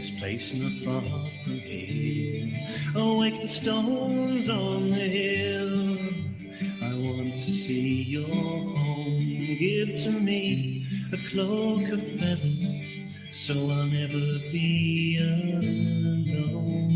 this place not far from here. Oh, Awake the stones on the hill. I want to see your home. Give to me a cloak of feathers so I'll never be alone.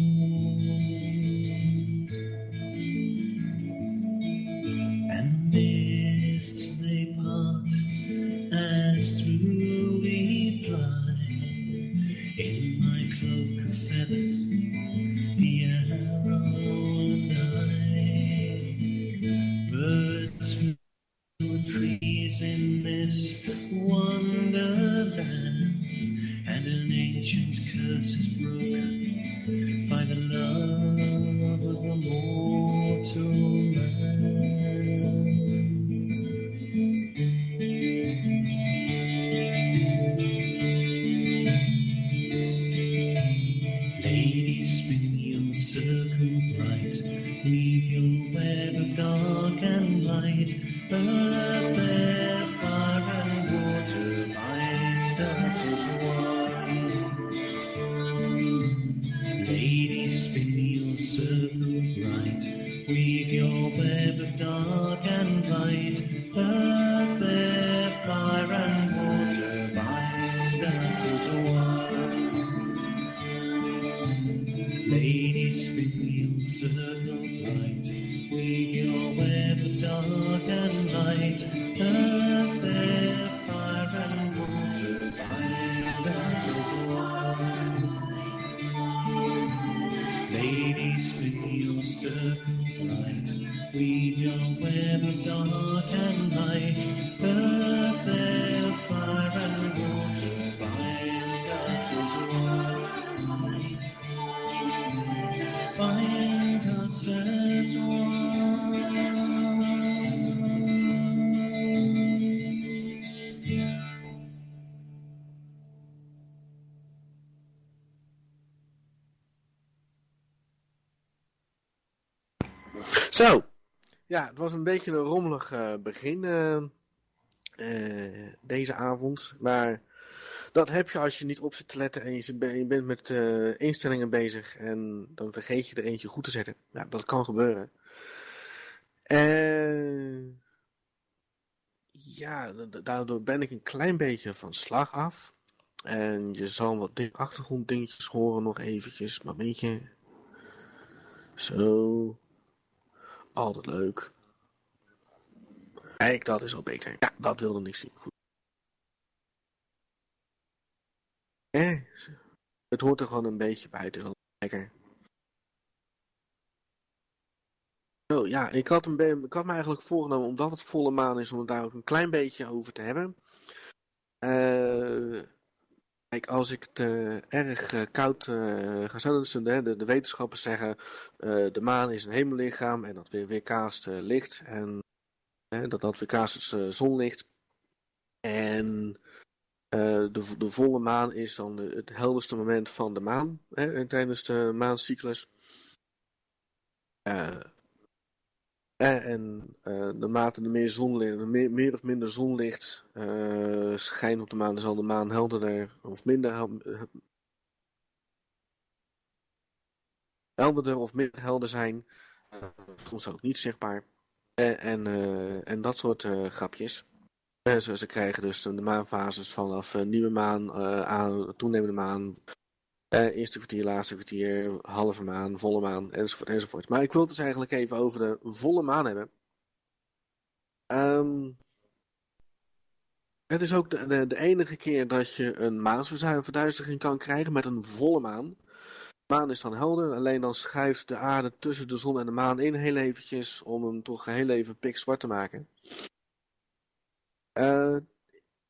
Zo. Ja, het was een beetje een rommelig uh, begin uh, uh, deze avond. Maar dat heb je als je niet op zit te letten en je, je bent met instellingen bezig. En dan vergeet je er eentje goed te zetten. Ja, dat kan gebeuren. ja, daardoor ben ik een klein beetje van slag af. En je zal wat achtergronddingetjes horen nog eventjes. Maar weet je... Zo... Altijd leuk. Kijk, dat is al beter. Ja, dat wilde ik zien. Goed. Eh, het hoort er gewoon een beetje bij. Het is al lekker. Ja, ik had, een ik had me eigenlijk voorgenomen, omdat het volle maan is, om het daar ook een klein beetje over te hebben. Uh, Kijk, als ik het erg uh, koud uh, ga zetten, de, wetenschappers zeggen de maan is een hemellichaam en dat weer weerkaast licht en dat dat weerkaast het zonlicht. En de, de volle maan is dan het helderste moment van de maan hè, tijdens de maancyclus. Eh, en uh, naarmate er meer zonlicht, meer, meer of minder zonlicht uh, schijnt op de maan, zal de maan helderder of minder helderder of minder helder zijn. soms ook niet zichtbaar. en, en dat soort grapjes. Ze, krijgen dus de maanfases vanaf nieuwe maan, aan, toenemende maan, uh, eerste kwartier, laatste kwartier, halve maan, volle maan, enzovoort, enzovoort. Maar ik wil het dus eigenlijk even over de volle maan hebben. Um, het is ook de, de, enige keer dat je een maansverduistering kan krijgen met een volle maan. De maan is dan helder, alleen dan schuift de aarde tussen de zon en de maan in heel eventjes om hem toch heel even pikzwart te maken.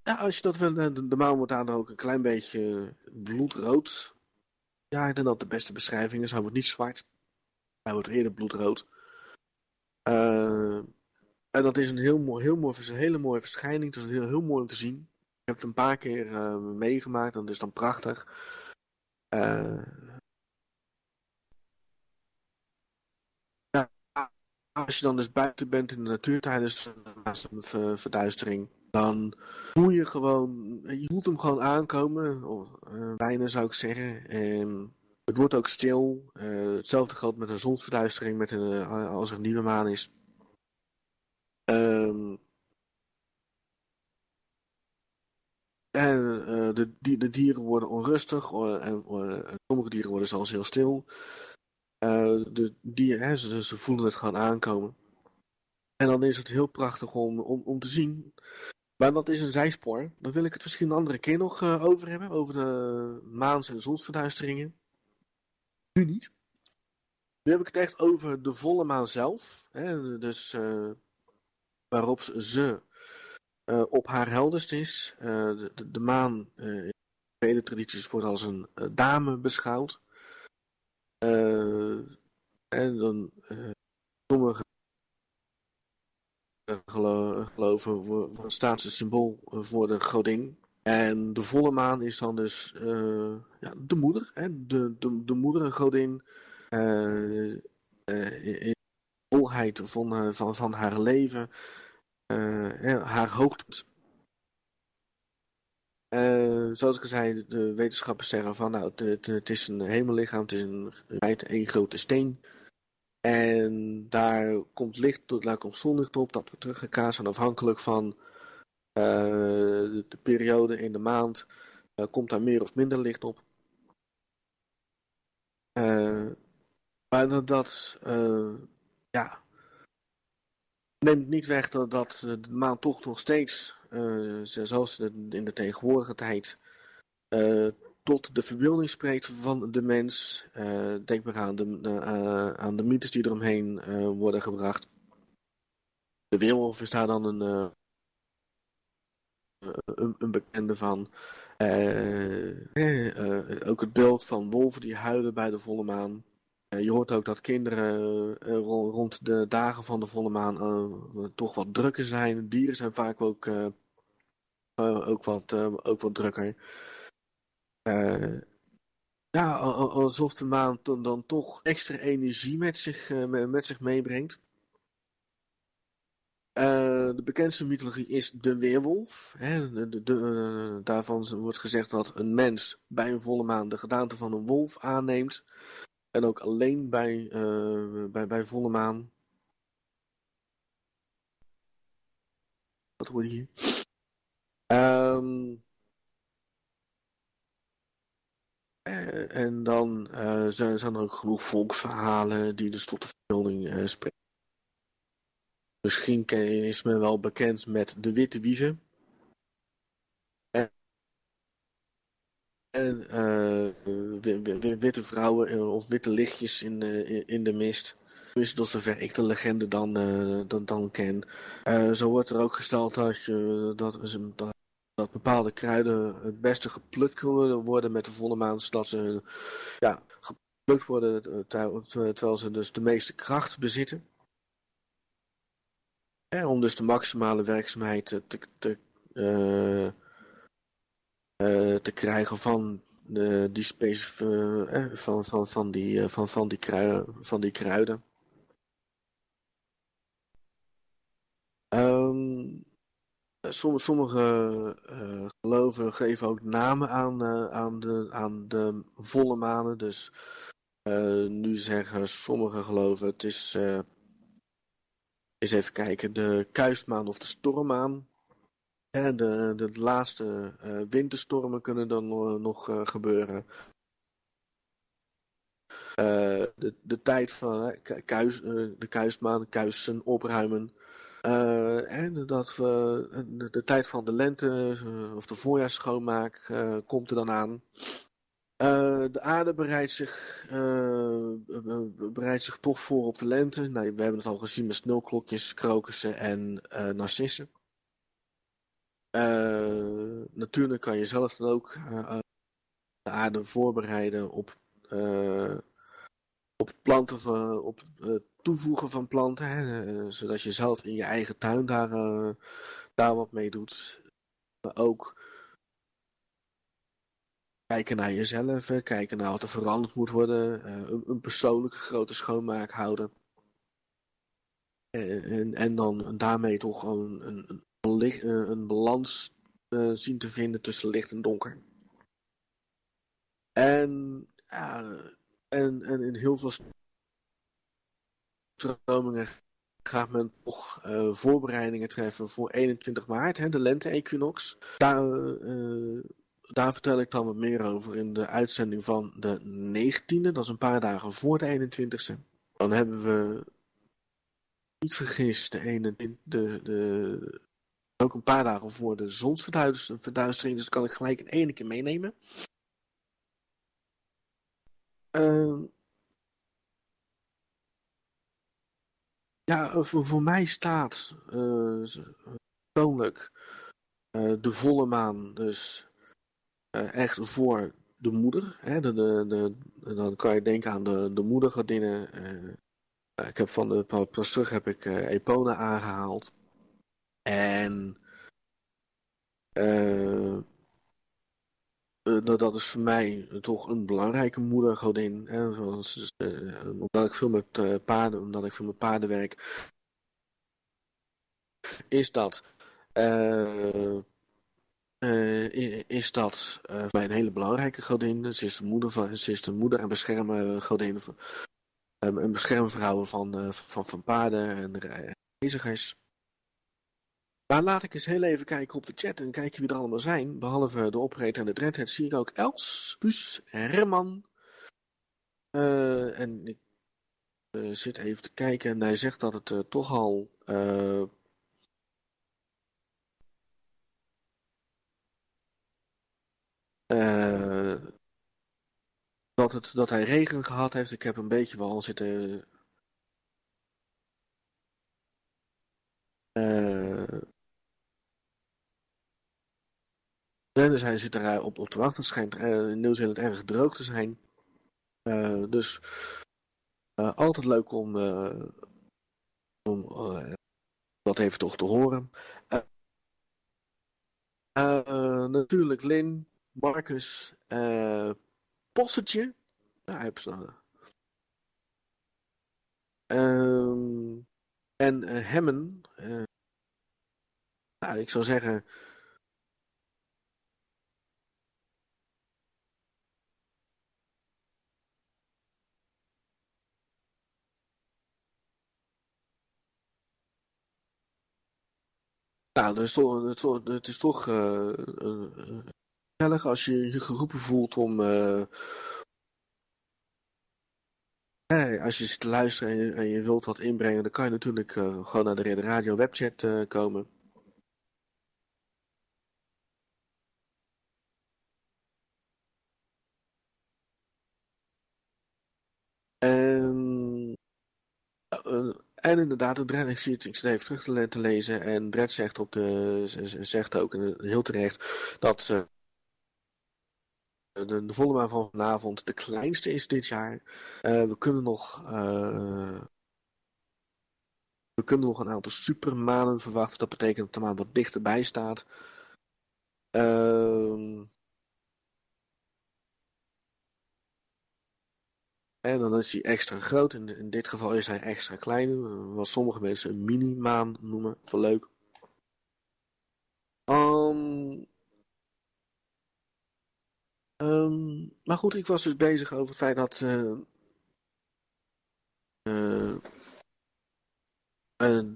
Ja, als je dat wil, de, maan wordt daar ook een klein beetje bloedrood. Ja, ik denk dat de beste beschrijving is. Hij wordt niet zwart. Hij wordt eerder bloedrood. Uh, en dat is een heel mooi, heel mooi, een hele mooie verschijning. Het is heel, heel mooi om te zien. Ik heb het een paar keer uh, meegemaakt. Dat is dan prachtig. Ja, als je dan dus buiten bent in de natuur tijdens een verduistering, dan voel je gewoon, je voelt hem gewoon aankomen, of, uh, bijna zou ik zeggen. En het wordt ook stil. Uh, hetzelfde geldt met een zonsverduistering met een, uh, als er een nieuwe maan is. Um, en de, de, dieren worden onrustig en sommige dieren worden zelfs heel stil. de dieren, hè, ze, ze voelen het gewoon aankomen. En dan is het heel prachtig om, om, om te zien maar dat is een zijspoor. Daar wil ik het misschien een andere keer nog uh, over hebben. Over de maans- en zonsverduisteringen. Nu niet. Nu heb ik het echt over de volle maan zelf. Hè, dus uh, waarop ze uh, op haar helderst is. de, de, de, maan in vele tradities wordt als een dame beschouwd. en dan sommige geloven voor, staat een symbool voor de godin. En de volle maan is dan dus uh, ja, de moeder, hè? De, de, de moedergodin uh, in de volheid van, van, van haar leven, haar hoogte. zoals ik al zei, de wetenschappers zeggen van nou, het, het, is een hemellichaam, het is een, een grote steen. En daar komt licht, daar komt zonlicht op, dat we teruggekaast zijn afhankelijk van uh, de, de, periode in de maand. Uh, komt daar meer of minder licht op. Uh, maar dat, ja, neemt niet weg dat, dat de maan toch nog steeds, zoals in de tegenwoordige tijd, tot de verbeelding spreekt van de mens. Uh, denk maar aan de, uh, aan de mythes die eromheen uh, worden gebracht. De weerwolf is daar dan een, een, een, bekende van. ook het beeld van wolven die huilen bij de volle maan. je hoort ook dat kinderen rond de dagen van de volle maan toch wat drukker zijn. Dieren zijn vaak ook, ook, wat, ook wat drukker. Uh, ja, alsof de maan dan, toch extra energie met zich, uh, met zich meebrengt. de bekendste mythologie is de weerwolf. Hè, de, de, daarvan wordt gezegd dat een mens bij een volle maan de gedaante van een wolf aanneemt. En ook alleen bij, bij, bij volle maan. Wat hoor je hier? Um, en dan uh, zijn, zijn, er ook genoeg volksverhalen die dus tot de verbeelding uh, spreken. Misschien is men wel bekend met de witte wieven. En, witte vrouwen of witte lichtjes in, in de mist. Tenminste, tot zover ik de legende dan, dan, dan ken. zo wordt er ook gesteld dat, je, dat, dat dat bepaalde kruiden het beste geplukt kunnen worden met de volle maan, zodat ze ja, geplukt worden terwijl ze dus de meeste kracht bezitten. om dus de maximale werkzaamheid te, te, uh, uh, te krijgen van de, die specifieke van, van, van, die, van, van, die kruiden, van die kruiden. Um, sommige uh, geloven geven ook namen aan, uh, aan, de, aan de volle manen. Dus nu zeggen sommige geloven het is, eens even kijken, de kuistmaan of de stormmaan. De laatste winterstormen kunnen dan nog gebeuren. de, de tijd van kuis, de kuistmaan, kuisen opruimen. En dat we de, de, tijd van de lente uh, of de voorjaarsschoonmaak komt er dan aan. de aarde bereidt zich, bereidt zich toch voor op de lente. Nou, we hebben het al gezien met sneeuwklokjes, krokussen en narcissen. natuurlijk kan je zelf dan ook de aarde voorbereiden op, op planten van, op toevoegen van planten, hè, eh, zodat je zelf in je eigen tuin daar, uh, daar wat mee doet. Maar ook kijken naar jezelf, kijken naar wat er veranderd moet worden, een, een, persoonlijke grote schoonmaak houden. En, en dan daarmee toch een, een, een, een balans zien te vinden tussen licht en donker. En, ja, en, en in heel veel stromingen gaat men toch uh, voorbereidingen treffen voor 21 maart, hè, de lente-equinox. Daar, uh, daar vertel ik dan wat meer over in de uitzending van de 19e, dat is een paar dagen voor de 21e. Dan hebben we, niet vergis, de, 21, de, de, ook een paar dagen voor de zonsverduistering, dus dat kan ik gelijk in één keer meenemen. Uh, Ja, voor, voor mij staat uh, persoonlijk uh, de volle maan dus echt voor de moeder. Hè? De, de, dan kan je denken aan de, de moedergodinnen. ik heb van de pas terug heb ik Epona aangehaald. En uh, dat is voor mij toch een belangrijke moedergodin. Hè, zoals, uh, omdat ik veel met uh, paarden, omdat ik veel met paarden werk, is dat, is dat voor mij een hele belangrijke godin. Ze is de moeder, van, ze is de moeder en beschermen godin, een beschermvrouw van, van, van paarden en reizigers. Maar laat ik eens heel even kijken op de chat en kijken wie er allemaal zijn. Behalve de operator en de dreadhead zie ik ook Els, Puus, Herman. Uh, en ik uh, zit even te kijken en hij zegt dat het uh, toch al... dat, het, dat hij regen gehad heeft. Ik heb een beetje wel zitten... Uh, dus hij zit er op, op te wachten. Het schijnt uh, in Nieuw-Zeeland erg droog te zijn. Uh, dus uh, altijd leuk om, om dat even toch te horen. natuurlijk Lin, Marcus, Possetje. Ja, hij heeft ehm, en Hemmen. ik zou zeggen. Nou, het is toch, het is toch, toch uh, gezellig als je je geroepen voelt om. Als je zit te luisteren en je, wilt wat inbrengen, dan kan je natuurlijk gewoon naar de radio webchat komen. En, en inderdaad, de ik, zie het, ik even terug te, lezen. En Dred zegt, op de, zegt ook heel terecht dat uh, de, de volle maan van vanavond de kleinste is dit jaar. Uh, we kunnen nog. Uh, we kunnen nog een aantal supermanen verwachten. Dat betekent dat de maan wat dichterbij staat. Uh, En dan is hij extra groot. In, in dit geval is hij extra klein. Wat sommige mensen een mini-maan noemen. Wel leuk. Um, um, maar goed, ik was dus bezig over het feit dat... Uh, uh,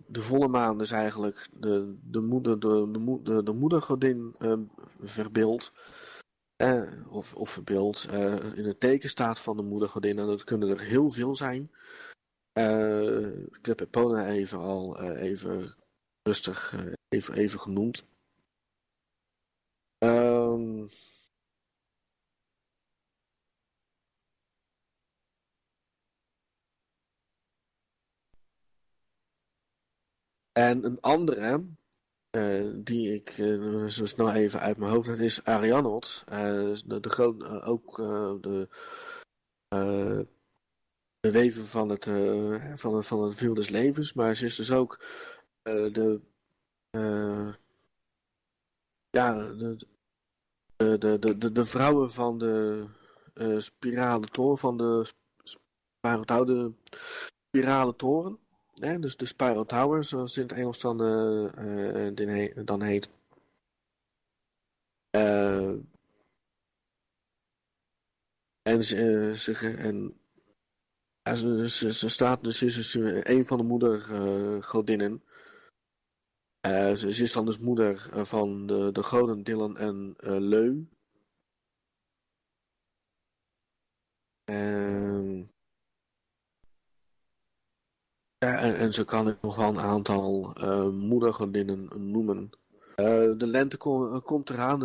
de volle maan dus eigenlijk de, de, moeder, de, de, de, de moedergodin uh, verbeeldt. Uh, of, of verbeeld uh, in het teken staat van de moedergodin. En dat kunnen er heel veel zijn. Uh, ik heb Epona even al even rustig even, even genoemd. Um, en een andere, uh, die ik uh, zo snel even uit mijn hoofd heb, is Arianot. De, de, ook de, de weven van het, van, het, van het des levens, maar ze is dus ook de, ja, de, de, de, de, vrouwen van de spirale toren, van de spirale, spirale toren. Dus de Spiral Tower, zoals het in het Engels dan, uh, uh, dan heet. Uh, en ze, ze, en, ze, ze, ze, staat dus, is dus een van de moedergodinnen. Uh, ze, ze, is dan dus moeder van de, de goden Dylan en Leu. En, zo kan ik nog wel een aantal uh, moedergodinnen noemen. Uh, de lente kom, komt eraan,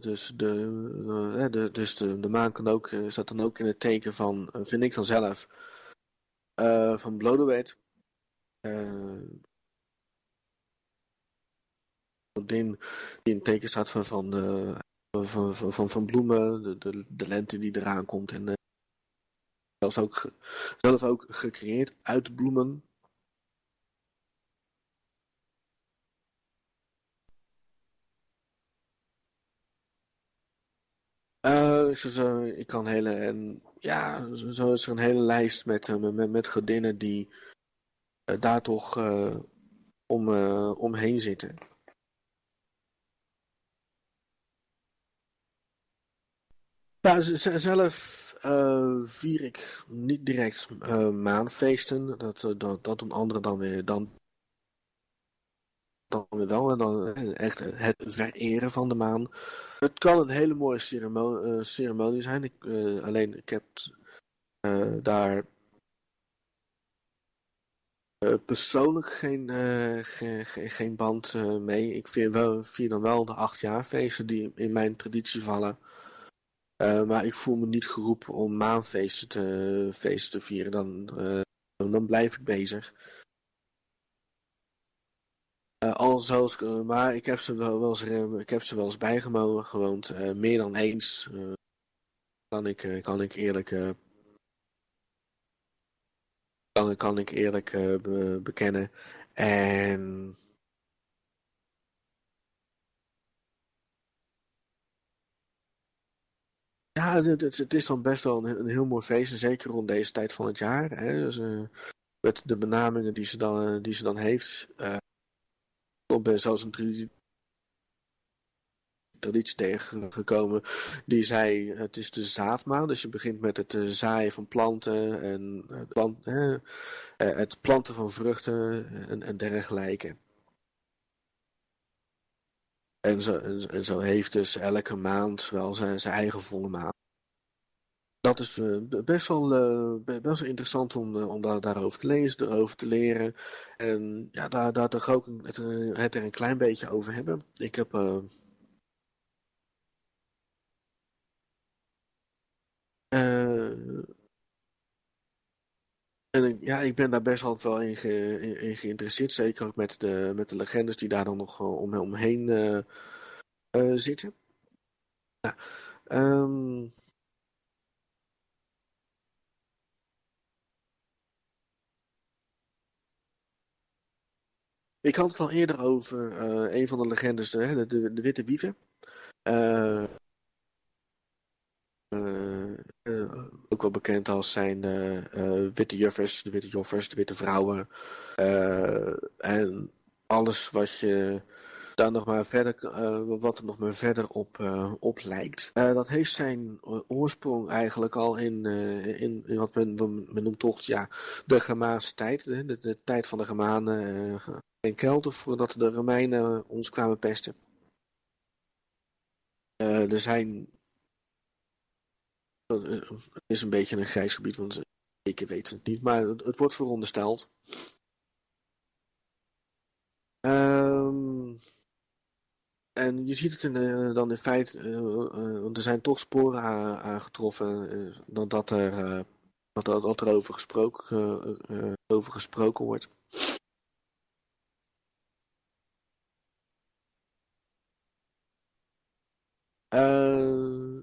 dus, de, de, dus de, de maan kan ook, staat dan ook in het teken van, vind ik dan zelf, van Blodeweet. godin die in het teken staat van, van, de, van, van, van, bloemen, de, de, de lente die eraan komt en zelfs ook, zelf ook gecreëerd uit bloemen. Uh, zo, ik kan hele, en ja, zo is er een hele lijst met, uh, met, met godinnen die uh, daar toch om, omheen zitten. Zelf vier ik niet direct maanfeesten. Dat, dat, dat doen anderen dan weer, dan dan weer wel. En dan eh, echt het vereren van de maan. Het kan een hele mooie ceremonie, uh, ceremonie zijn. Ik, uh, alleen ik heb daar persoonlijk geen, geen, geen, band mee. Ik vier, wel, dan wel de acht jaar feesten die in mijn traditie vallen. maar ik voel me niet geroepen om maanfeesten te, feesten te vieren. Dan, dan blijf ik bezig. Uh, al zoals, uh, maar ik heb ze wel, wel eens, uh, ik heb ze wel eens bijgemogen, gewoond. meer dan eens. kan, ik, kan ik eerlijk. kan, kan ik eerlijk be bekennen. En. Ja, het, is dan best wel een, heel mooi feest. Zeker rond deze tijd van het jaar. Hè. Dus, met de benamingen die ze dan, die ze dan heeft op zoals een traditie tegengekomen die zei: het is de zaadmaan. Dus je begint met het zaaien van planten en plant, het planten van vruchten en, en dergelijke. En zo, zo heeft dus elke maand wel zijn, zijn eigen volle maand. Dat is uh, best, wel, uh, best wel interessant om, uh, om daar, daarover te lezen, erover te leren. En ja, daar, daar toch ook het, het er een klein beetje over hebben. Ik heb. en ja, ik ben daar best wel in, ge, in, geïnteresseerd. Zeker ook met de, met de legendes die daar dan nog om, omheen zitten. Ja, um, Ik had het al eerder over uh, een van de legendes, de, de, de Witte Wieven. Uh, uh, ook wel bekend als zijn Witte Juffers, de Witte Joffers, de Witte Vrouwen. en alles wat je daar nog maar verder, wat er nog maar verder op, op lijkt. dat heeft zijn oorsprong eigenlijk al in, in, in, wat men, men noemt toch ja, de Germaanse tijd. De, de, de tijd van de Germanen en Kelten voordat de Romeinen ons kwamen pesten. Uh, er zijn. Het is een beetje een grijs gebied, want ik weet het niet, maar het, wordt verondersteld. Um, en je ziet het in, uh, dan in feite, want er zijn toch sporen aangetroffen dat, dat, er, dat, dat er gesproken, over gesproken wordt. Uh,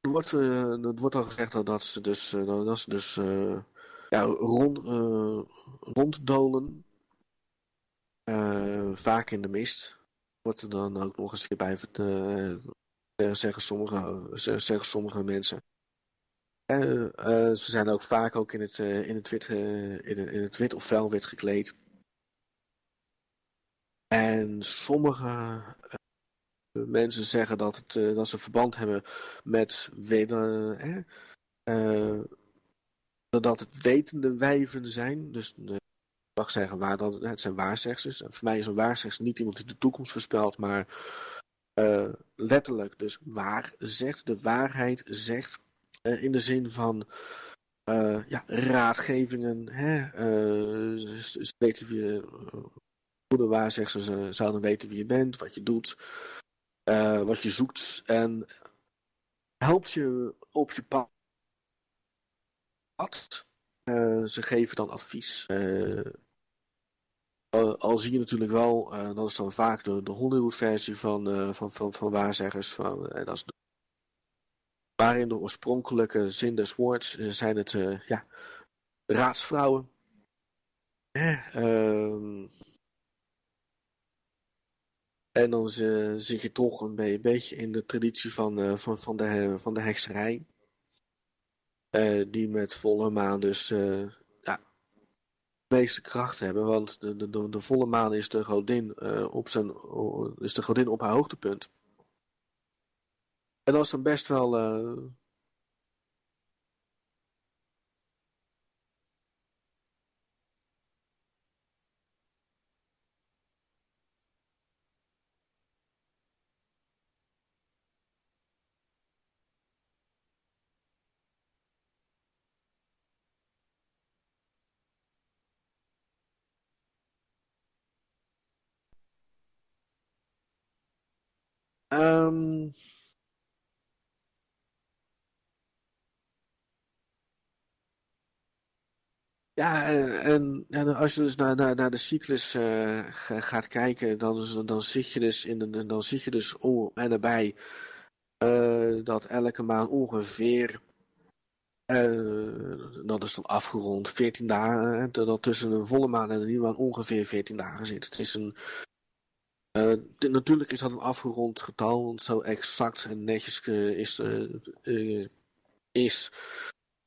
er wordt, uh, wordt al gezegd dat ze dus, uh, dat dus ja, rond, ronddolen. vaak in de mist. Wordt er dan ook nog eens bij zeggen, sommige, zeggen sommige mensen. ze zijn ook vaak ook in het, in het, wit, in, het, in het wit of velwit gekleed. En sommige uh, mensen zeggen dat, het, uh, dat ze verband hebben met weder, uh, dat het wetende wijven zijn. Dus ik mag zeggen, waar dat, het zijn waarzegsters. Voor mij is een waarzegster niet iemand die de toekomst voorspelt, maar letterlijk dus waar zegt, de waarheid zegt. in de zin van ja, raadgevingen. Hè, goede ze zouden weten wie je bent, wat je doet, uh, wat je zoekt en helpt je op je pad. Uh, ze geven dan advies. Uh, al zie je natuurlijk wel, dat is dan vaak de, de Hollywood-versie van, van, van, van waarzeggers. Van, dat is de, waarin de oorspronkelijke zin des woords zijn het ja, raadsvrouwen. En dan uh, zit je toch een beetje in de traditie van, uh, van, van, de, van de hekserij. Die met volle maan dus ja, de meeste kracht hebben. Want de, de, de volle maan is de godin, op, zijn, is de godin op haar hoogtepunt. En dat is dan best wel Um, ja, en, en, als je dus naar, naar, naar de cyclus uh, gaat kijken, dan, dan zit je dus in dan zit je dus om en erbij uh, dat elke maand ongeveer dat is dan afgerond 14 dagen, dat tussen een volle maan en een nieuwe maan ongeveer 14 dagen zit. Het is een uh, natuurlijk is dat een afgerond getal, want zo exact en netjes uh, is, uh, is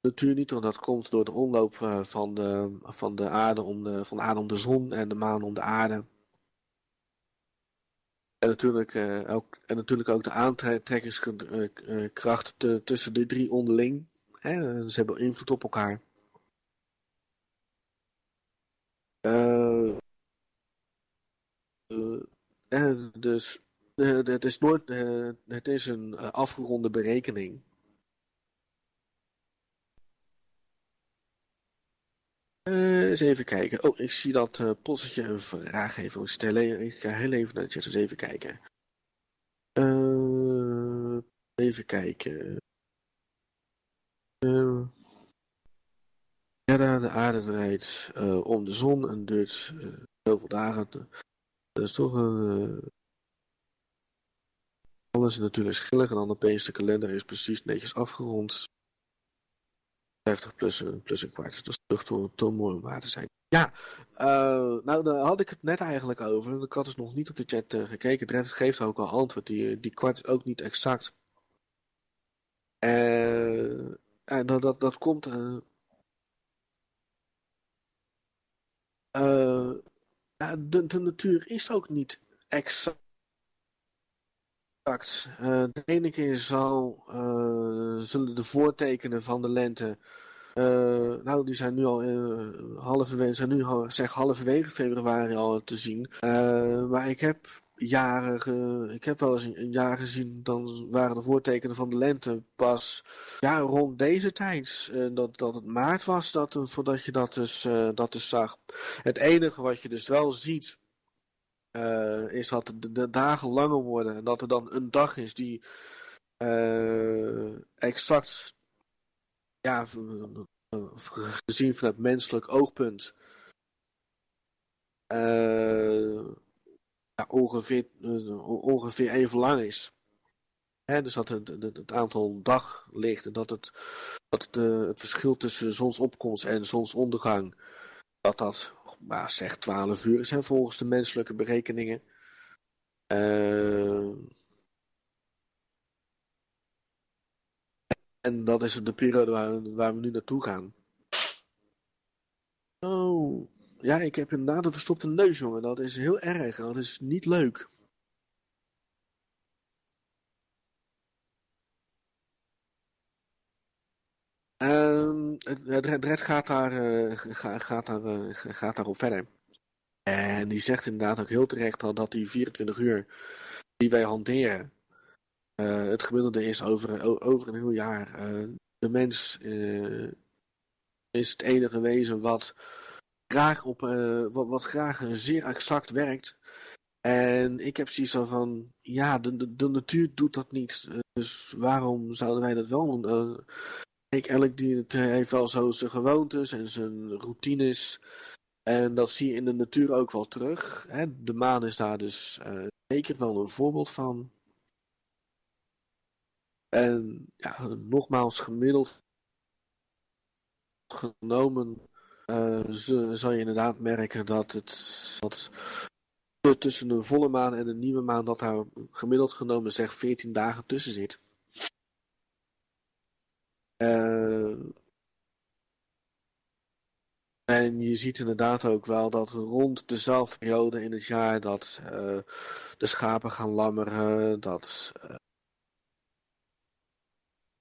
natuurlijk niet, want dat komt door de omloop van, de, van de aarde om de, van de aarde om de zon en de maan om de aarde. En natuurlijk, ook, en natuurlijk ook de aantrekkingskracht tussen de drie onderling. Hè? Ze hebben invloed op elkaar. Uh, dus het is nooit, het is een afgeronde berekening. Uh, eens even kijken. Oh, ik zie dat uh, Possetje een vraag heeft wil stellen. Ik ga heel even naar de chat eens even kijken. Even kijken. ja, de aarde draait om de zon en duurt zoveel dagen. Dat is toch een... alles is natuurlijk schillig en dan opeens de kalender is precies netjes afgerond. 50 plus, plus een kwart. Dat is toch toch mooi om waar te zijn. Ja, uh, nou daar had ik het net eigenlijk over. Ik had dus nog niet op de chat uh, gekeken. Dredd geeft ook al antwoord. Die, die kwart is ook niet exact. Uh, en dat, dat, dat komt... de, natuur is ook niet exact. Uh, de ene keer zal, uh, zullen de voortekenen van de lente uh, nou, die zijn nu al halverwege, zijn nu zeg halverwege februari al te zien. Maar ik heb jaren, ik heb wel eens een, jaar gezien, dan waren de voortekenen van de lente pas ja, rond deze tijd. dat, dat het maart was dat, voordat je dat dus, dat dus zag. Het enige wat je dus wel ziet, is dat de, dagen langer worden en dat er dan een dag is die exact ja, gezien vanuit menselijk oogpunt, uh, ongeveer, uh, ongeveer even lang is. Dus dat het, het, aantal daglichten, dat het, dat het, uh, het verschil tussen zonsopkomst en zonsondergang, dat dat maar zeg 12 uur is hè, volgens de menselijke berekeningen. En dat is de periode waar, waar we nu naartoe gaan. Oh, ja, ik heb inderdaad een verstopte neus, jongen. Dat is heel erg. Dat is niet leuk. Um, gaat, daar, uh, gaat, daar, uh, gaat daarop verder. En die zegt inderdaad ook heel terecht al dat die 24 uur die wij hanteren, uh, het gemiddelde is over, over een heel jaar. De mens is het enige wezen wat graag, op, wat, wat, graag zeer exact werkt. En ik heb zoiets van, ja, de, de, de natuur doet dat niet. dus waarom zouden wij dat wel doen? Kijk, elk dier heeft wel zo zijn gewoontes en zijn routines. En dat zie je in de natuur ook wel terug. Hè? De maan is daar dus zeker wel een voorbeeld van. En ja, nogmaals gemiddeld genomen zal je inderdaad merken dat het dat tussen de volle maan en de nieuwe maan dat daar gemiddeld genomen zeg 14 dagen tussen zit. Uh, en je ziet inderdaad ook wel dat rond dezelfde periode in het jaar dat uh, de schapen gaan lammeren, dat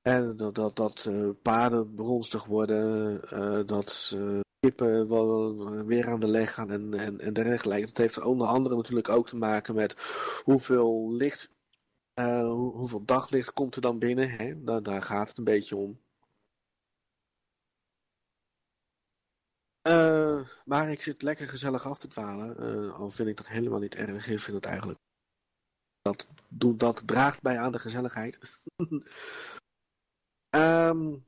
en dat, dat, dat uh, paarden bronstig worden, uh, dat uh, kippen wel weer aan de leg gaan en, en, en dergelijke. Dat heeft onder andere natuurlijk ook te maken met hoeveel licht, hoe, hoeveel daglicht komt er dan binnen. Hè? Daar, daar gaat het een beetje om. maar ik zit lekker gezellig af te dwalen, al vind ik dat helemaal niet erg. Ik vind het eigenlijk dat, dat draagt bij aan de gezelligheid. Um,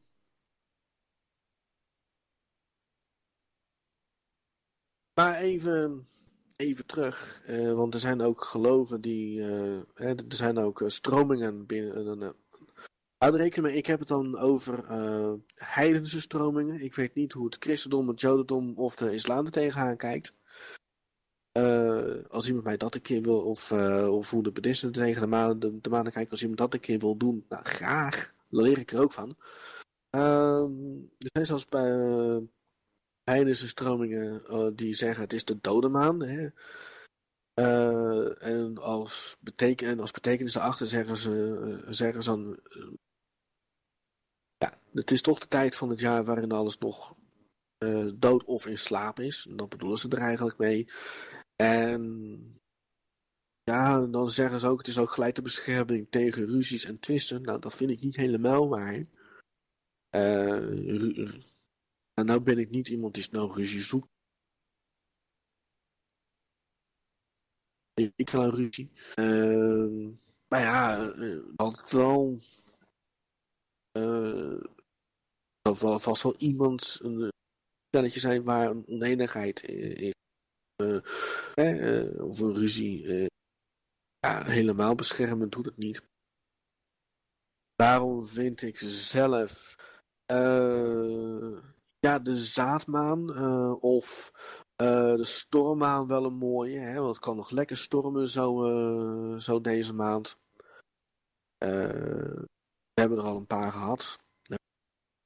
maar even, even terug, uh, want er zijn ook geloven die, hè, er zijn ook uh, stromingen binnen. Uitrekenen, maar ik heb het dan over heidense stromingen. Ik weet niet hoe het christendom, het jodendom of de islam er tegenaan kijkt. als iemand mij dat een keer wil, of, of hoe de boeddhisten tegen de manen, de, de manen kijken, als iemand dat een keer wil doen, nou graag. Leer ik er ook van. Um, er zijn zelfs bij uh, heidense stromingen uh, die zeggen het is de dode maan. Hè? en, als en als betekenis erachter zeggen ze, zeggen ze dan. ja, het is toch de tijd van het jaar waarin alles nog dood of in slaap is. Dat bedoelen ze er eigenlijk mee. En ja, dan zeggen ze ook, het is ook gelijk de bescherming tegen ruzies en twisten. Nou, dat vind ik niet helemaal waar. Uh, nou ben ik niet iemand die snel ruzie zoekt. Ik kan een ruzie. Uh, maar ja, uh, altijd wel. Uh, dat zal vast wel iemand een spelletje zijn waar een oneenigheid is. of een ruzie helemaal beschermend doet het niet. Daarom vind ik zelf uh, ja, de zaadmaan uh, of uh, de stormmaan wel een mooie. Hè, want het kan nog lekker stormen zo, zo deze maand. we hebben er al een paar gehad. Ik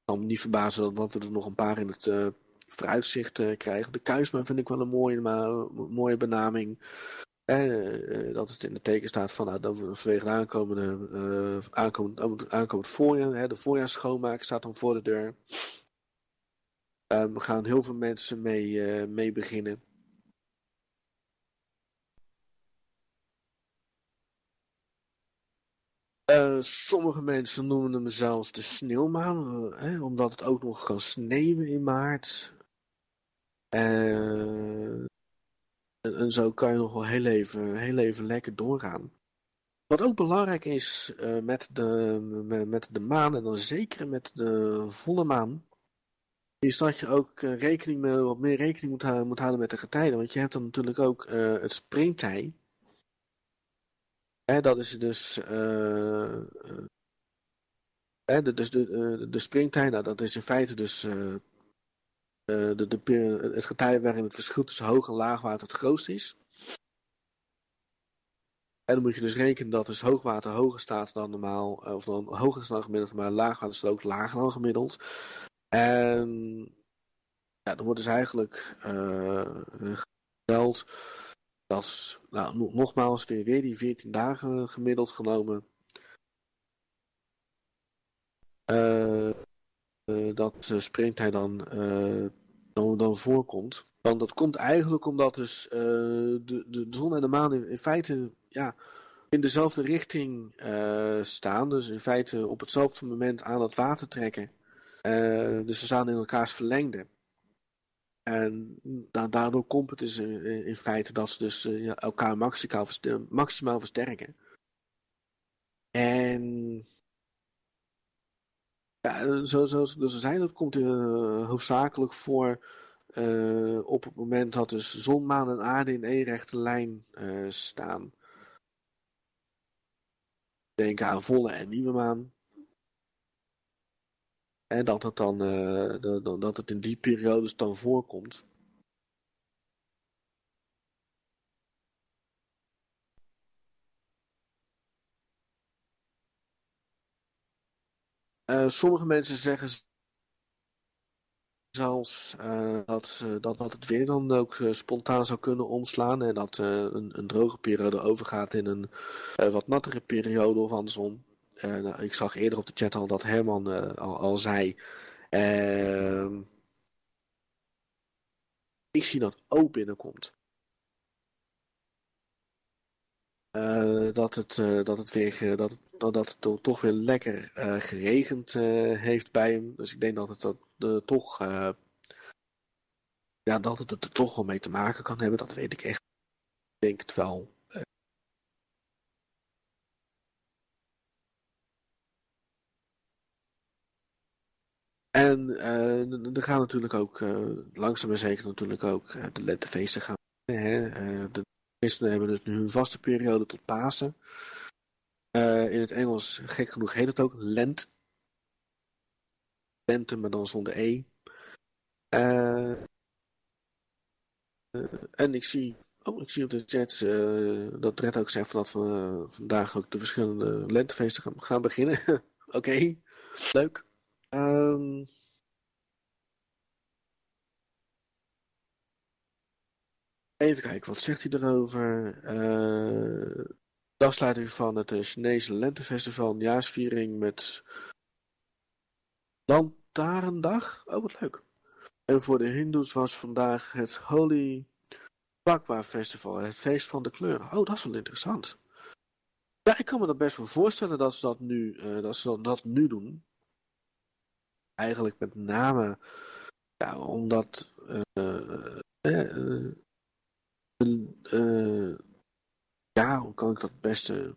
kan me niet verbazen dat we er nog een paar in het vooruitzicht krijgen. De kuisma vind ik wel een mooie, maar, mooie benaming. Uh, dat het in de teken staat van nou, dat we vanwege de aankomende, uh, aankomend, aankomend voorjaar, hè, de voorjaarsschoonmaak staat dan voor de deur. Uh, we gaan heel veel mensen mee, mee beginnen. sommige mensen noemen hem zelfs de sneeuwmaan, omdat het ook nog kan sneeuwen in maart. En, zo kan je nog wel heel even, heel even lekker doorgaan. Wat ook belangrijk is uh, met, de, met, de maan, en dan zeker met de volle maan, is dat je ook uh, rekening met, wat meer rekening moet, houden, moet houden met de getijden. Want je hebt dan natuurlijk ook uh, het springtij. Hè, dat is dus. Hè, de, dus de, de, springtij, nou, dat is in feite dus de, de, het getij waarin het verschil tussen hoog en laagwater het grootst is. En dan moet je dus rekenen dat dus hoogwater hoger staat dan normaal, eh, of dan hoger is dan gemiddeld, maar laagwater is ook lager dan gemiddeld. En ja, dan wordt dus eigenlijk uh, gesteld dat, nou, nogmaals weer, weer die 14 dagen gemiddeld genomen, dat springt hij dan dan, dan voorkomt. Want dat komt eigenlijk omdat dus de, de zon en de maan in, feite ja, in dezelfde richting staan. Dus in feite op hetzelfde moment aan het water trekken. Dus ze staan in elkaars verlengde. En da daardoor komt het dus in, feite dat ze dus elkaar maximaal, maximaal versterken. En zo, zo, dus zijn, dat komt uh, hoofdzakelijk voor uh, op het moment dat dus zon, maan en aarde in één rechte lijn uh, staan. Denk aan volle en nieuwe maan. En dat het dan dat het in die periodes dan voorkomt. Uh, sommige mensen zeggen zelfs uh, dat, uh, dat, dat het weer dan ook spontaan zou kunnen omslaan. En dat een, een, droge periode overgaat in een wat nattere periode of andersom. Nou, ik zag eerder op de chat al dat Herman al, al, zei. Ehm, ik zie dat ook binnenkomt. Dat, het, dat het weer dat het dat het toch weer lekker uh, geregend uh, heeft bij hem. Dus ik denk dat het dat, uh, toch. ja, dat het er toch wel mee te maken kan hebben. Dat weet ik echt. Ik denk het wel. En er gaan natuurlijk ook langzaam maar zeker natuurlijk ook de lentefeesten gaan. Hè? de christenen hebben dus nu hun vaste periode tot Pasen. Uh, in het Engels, gek genoeg, heet het ook Lent. Lente, maar dan zonder E. Uh, uh, en ik zie, oh, ik zie op de chat dat Red ook zegt dat we vandaag ook de verschillende lentefeesten gaan, beginnen. Oké, leuk. Um, Even kijken, wat zegt hij erover? Uh, de afsluiting van het Chinese Lentefestival, een jaarsviering met Lantarendag. Oh, wat leuk. En voor de Hindoes was vandaag het Holy Pakwa Festival, het feest van de kleuren. Oh, dat is wel interessant. Ja, ik kan me dat best wel voorstellen dat ze dat nu, uh, dat, ze dat, nu doen. Eigenlijk met name ja, omdat uh, ja, hoe kan ik dat beste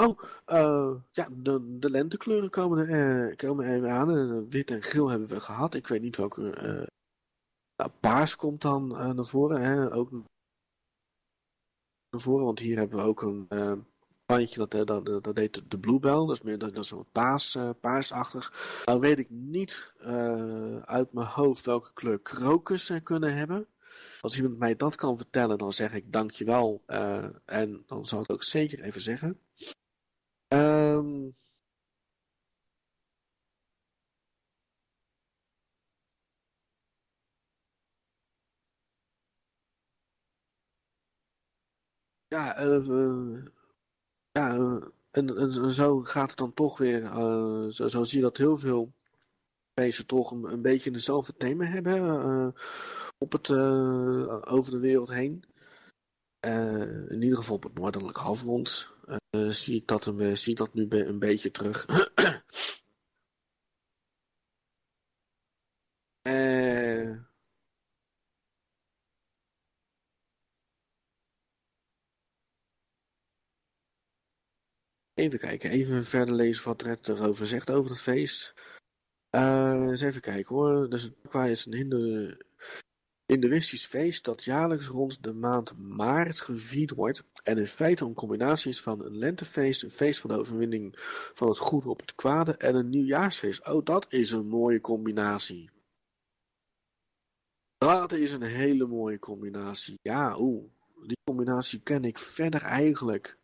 Oh, uh, ja, de, de lentekleuren komen er, komen er aan. wit en geel hebben we gehad. Ik weet niet welke. Uh, nou, paars komt dan uh, naar voren. Hè? Ook naar voren, want hier hebben we ook een plantje dat, dat, dat, heet de bluebell. Dat is meer dat, dat paas, paarsachtig. Nou weet ik niet uit mijn hoofd welke kleur krokussen kunnen hebben. Als iemand mij dat kan vertellen, dan zeg ik dankjewel. en dan zou ik het ook zeker even zeggen. Um, ja, uh, ja en, zo gaat het dan toch weer. Uh, zo, zie je dat heel veel feesten toch een, beetje dezelfde thema hebben uh, op het, over de wereld heen. in ieder geval op het noordelijk halfrond. Uh, zie, ik dat een, zie dat nu een beetje terug. even kijken, even verder lezen wat Red erover zegt over het feest. Eens even kijken hoor. Dus het is een hinder Hindoeïstisch feest dat jaarlijks rond de maand maart gevierd wordt en in feite een combinatie is van een lentefeest, een feest van de overwinning van het goede op het kwade en een nieuwjaarsfeest. Oh, dat is een mooie combinatie. Dat is een hele mooie combinatie. Ja, oeh, die combinatie ken ik verder eigenlijk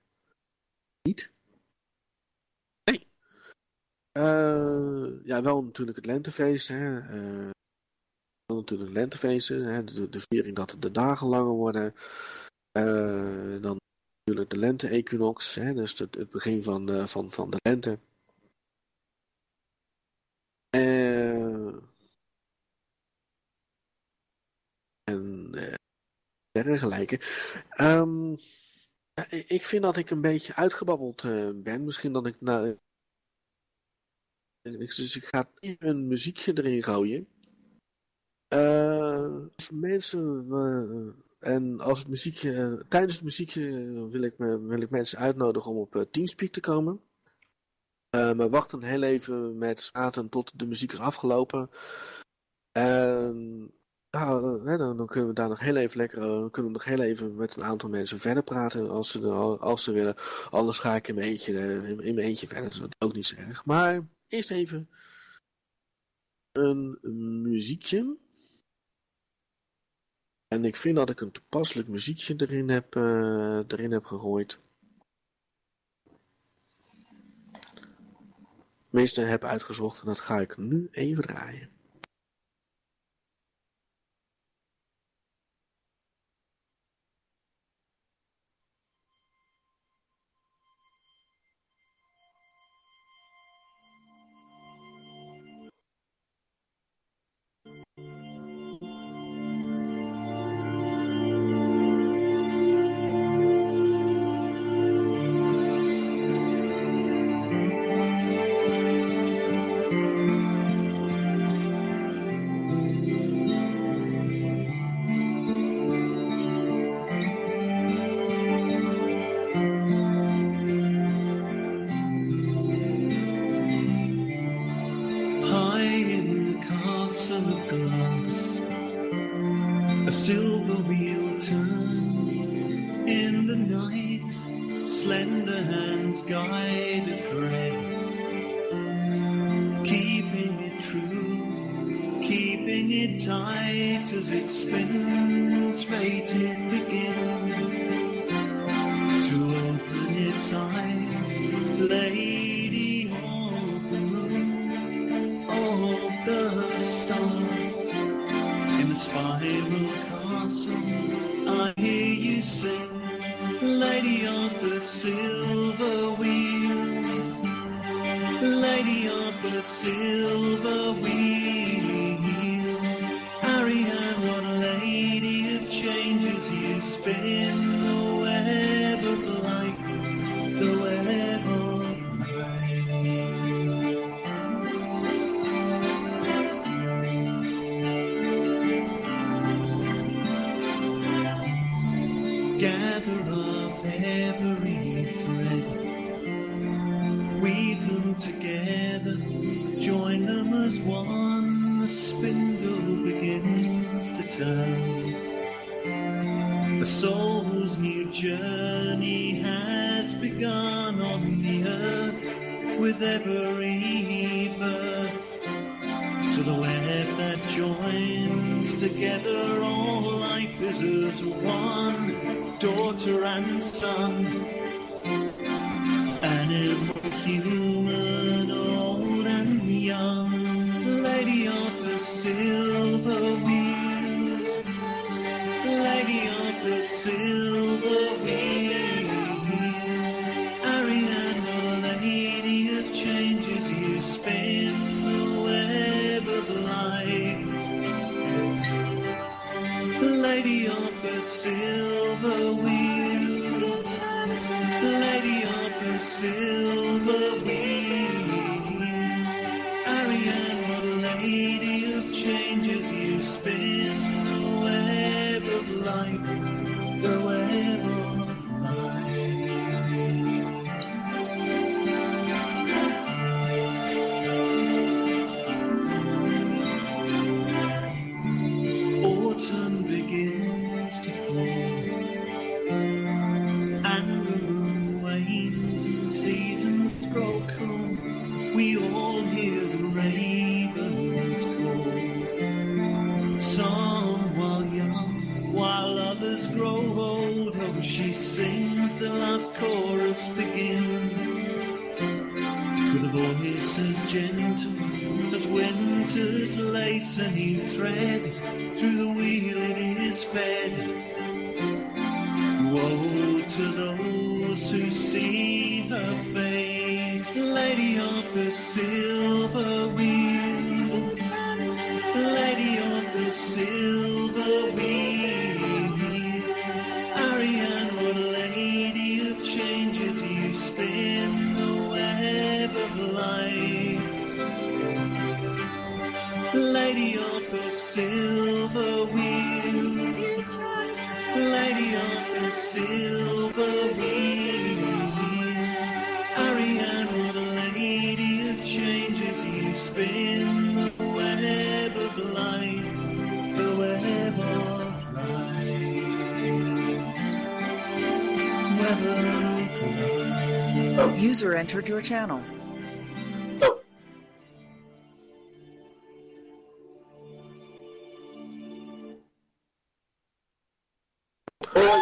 niet. Nee. Uh, ja, wel natuurlijk het lentefeest. Hè. Uh, natuurlijk lentefeesten, hè, de, de, viering dat de dagen langer worden. Uh, dan natuurlijk de lente-equinox, dus het, begin van, van, van de lente. Uh, en dergelijke. Um, ik vind dat ik een beetje uitgebabbeld ben. Misschien dat ik nou. Dus ik ga even een muziekje erin gooien. Uh, als mensen, uh, en als het muziekje, tijdens het muziekje wil ik, me, wil ik mensen uitnodigen om op uh, Teamspeak te komen. maar wachten heel even met praten tot de muziek is afgelopen. En dan, dan, kunnen we daar nog heel even lekker, kunnen we nog heel even met een aantal mensen verder praten als ze, als ze willen. Anders ga ik in mijn eentje, in mijn eentje verder, dat is ook niet zo erg. Maar eerst even een muziekje. En ik vind dat ik een toepasselijk muziekje erin heb, uh, erin heb gegooid. Meeste heb uitgezocht en dat ga ik nu even draaien. She sings the last chorus begins with a voice as gentle as winter's lace, a new thread through the wheel it is fed. User entered your channel.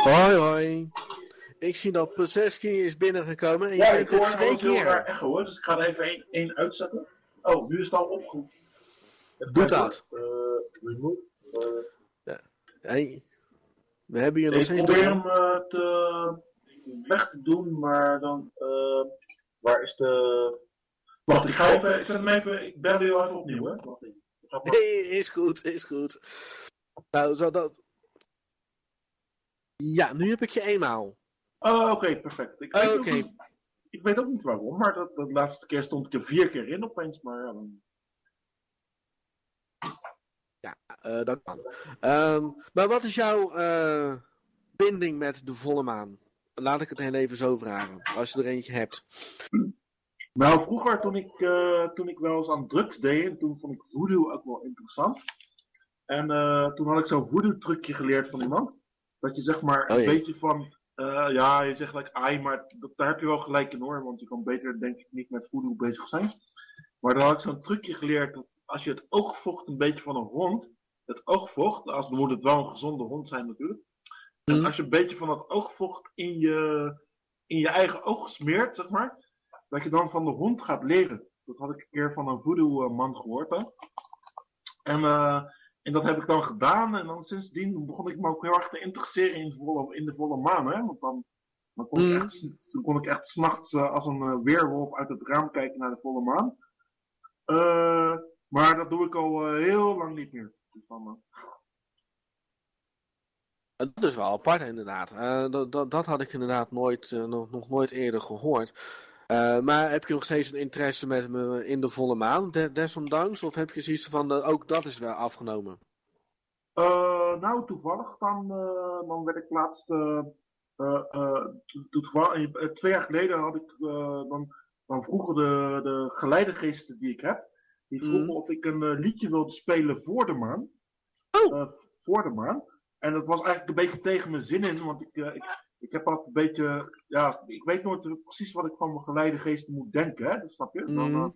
Hoi, hoi. Ik zie dat Poseski is binnengekomen en je Ja, bent ik hoor er twee keer. echo hoor, dus ik ga er even één, één uitzetten. Oh, nu is het al opgeroepen. Doe dat. hoor. Eh, remove. eh, Hey, we hebben hier nog ik steeds probeer door. hem eh, te, weg te doen, maar dan... eh, waar is de... Wacht, ik ga even... Ik zet hem even... Ik bel je even opnieuw, hè. Wacht even. Nee, is goed, is goed. Nou, zou dat... Ja, nu heb ik je eenmaal. Oh, oké, perfect. Ik weet, ook oké. niet, ik weet ook niet waarom, maar dat, dat laatste keer stond ik er vier keer in opeens, maar ja, dan... Eh, dat kan. Ehm, maar wat is jouw eh, binding met de volle maan? Laat ik het heel even zo vragen, als je er eentje hebt. Nou, vroeger toen ik, eh, toen ik wel eens aan drugs deed, en toen vond ik voodoo ook wel interessant. En eh, toen had ik zo'n voodoo trucje geleerd van iemand. Dat je zeg maar Oh een beetje van, eh, ja, je zegt like, ai, maar dat, daar heb je wel gelijk in hoor. Want je kan beter denk ik niet met voodoo bezig zijn. Maar dan had ik zo'n trucje geleerd, dat als je het oogvocht een beetje van een hond, het oogvocht, als, moet het wel een gezonde hond zijn natuurlijk. En Mhm. als je een beetje van dat oogvocht in je, in je eigen oog smeert, zeg maar, dat je dan van de hond gaat leren. Dat had ik een keer van een voodoo eh, man gehoord. Hè? En, eh, en dat heb ik dan gedaan. En dan sindsdien begon ik me ook heel erg te interesseren in de volle, in de volle maan. Hè? Want dan Dan kon, ik, Mhm. echt, toen kon ik echt s'nachts eh, als een weerwolf uit het raam kijken naar de volle maan. Maar dat doe ik al heel lang niet meer. Dus dan, Dat is wel apart inderdaad. Eh, dat, had ik inderdaad nooit, eh, nog, nog nooit eerder gehoord. Eh, maar heb je nog steeds een interesse met me in de volle maan, de- desondanks? Of heb je zoiets van, eh, ook dat is wel afgenomen? Eh, nou, toevallig dan, eh, dan werd ik laatst. eh, eh, eh, to- toevallig, eh, twee jaar geleden had ik. eh, dan, dan vroegen de, de geleidegeesten die ik heb. Die vroegen Mhm. of ik een eh, liedje wilde spelen voor de maan. Oh. Eh, voor de maan. En dat was eigenlijk een beetje tegen mijn zin in. Want ik, eh, ik, ik heb altijd een beetje. Ja, ik weet nooit precies wat ik van mijn geleidegeesten moet denken. Hè? Dat snap je? Dan, Mhm. eh,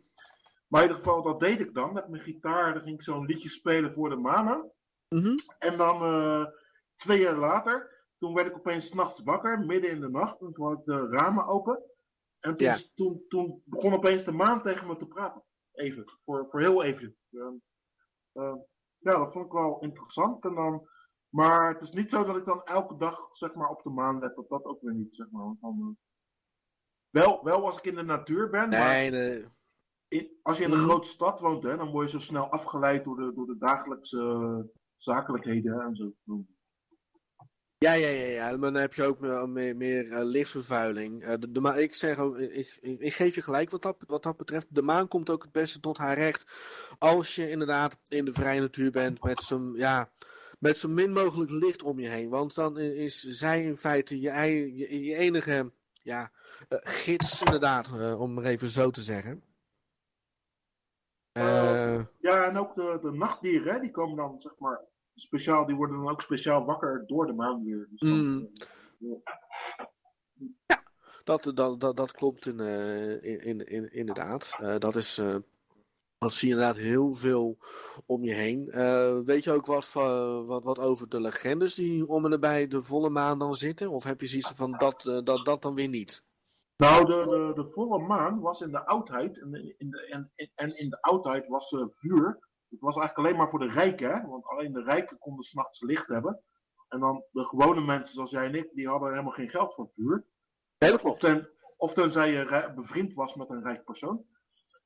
maar in ieder geval, dat deed ik dan met mijn gitaar. Dan ging ik zo'n liedje spelen voor de maan. Mhm. En dan eh, twee jaar later, toen werd ik opeens 's nachts wakker, midden in de nacht. En toen had ik de ramen open. En toen, Ja. toen, toen begon opeens de maan tegen me te praten. Even, voor, voor heel even. Ja, dat vond ik wel interessant. En dan, maar het is niet zo dat ik dan elke dag zeg maar, op de maan let. Dat dat ook weer niet. Zeg maar. Want dan, eh, wel, wel als ik in de natuur ben, maar Nee, in- als je in een Mhm. grote stad woont, hè, dan word je zo snel afgeleid door de, door de dagelijkse eh, zakelijkheden en zo. Ja, ja, ja, ja, maar dan heb je ook meer, meer, meer eh, lichtvervuiling. Eh, de, ik zeg ook, ik, ik, ik geef je gelijk wat dat, wat dat betreft. De maan komt ook het beste tot haar recht. Als je inderdaad in de vrije natuur bent met zo'n ja, met zo min mogelijk licht om je heen. Want dan is zij in feite je, je, je enige ja, eh, gids, inderdaad, eh, om maar even zo te zeggen. Eh, Ja, en ook de, de nachtdieren, hè, die komen dan zeg maar speciaal, die worden dan ook speciaal wakker door de maan weer. Dus dan, Mm. Dat, dat, dat, dat klopt in, in, in, in- inderdaad. Dat is. Eh, dat zie je inderdaad heel veel om je heen. Eh, weet je ook wat, van- wat, wat over de legendes die om en nabij de volle maan dan zitten? Of heb je zoiets van dat, eh, dat, dat dan weer niet? Nou, de, de, de volle maan was in de oudheid, en in, in de, en, in- en in de oudheid was eh, vuur. Het was eigenlijk alleen maar voor de rijken, hè? want alleen de rijken konden s'nachts licht hebben. En dan de gewone mensen zoals jij en ik, die hadden helemaal geen geld voor vuur. Nee, Of, ten, of tenzij je bevriend was met een rijk persoon.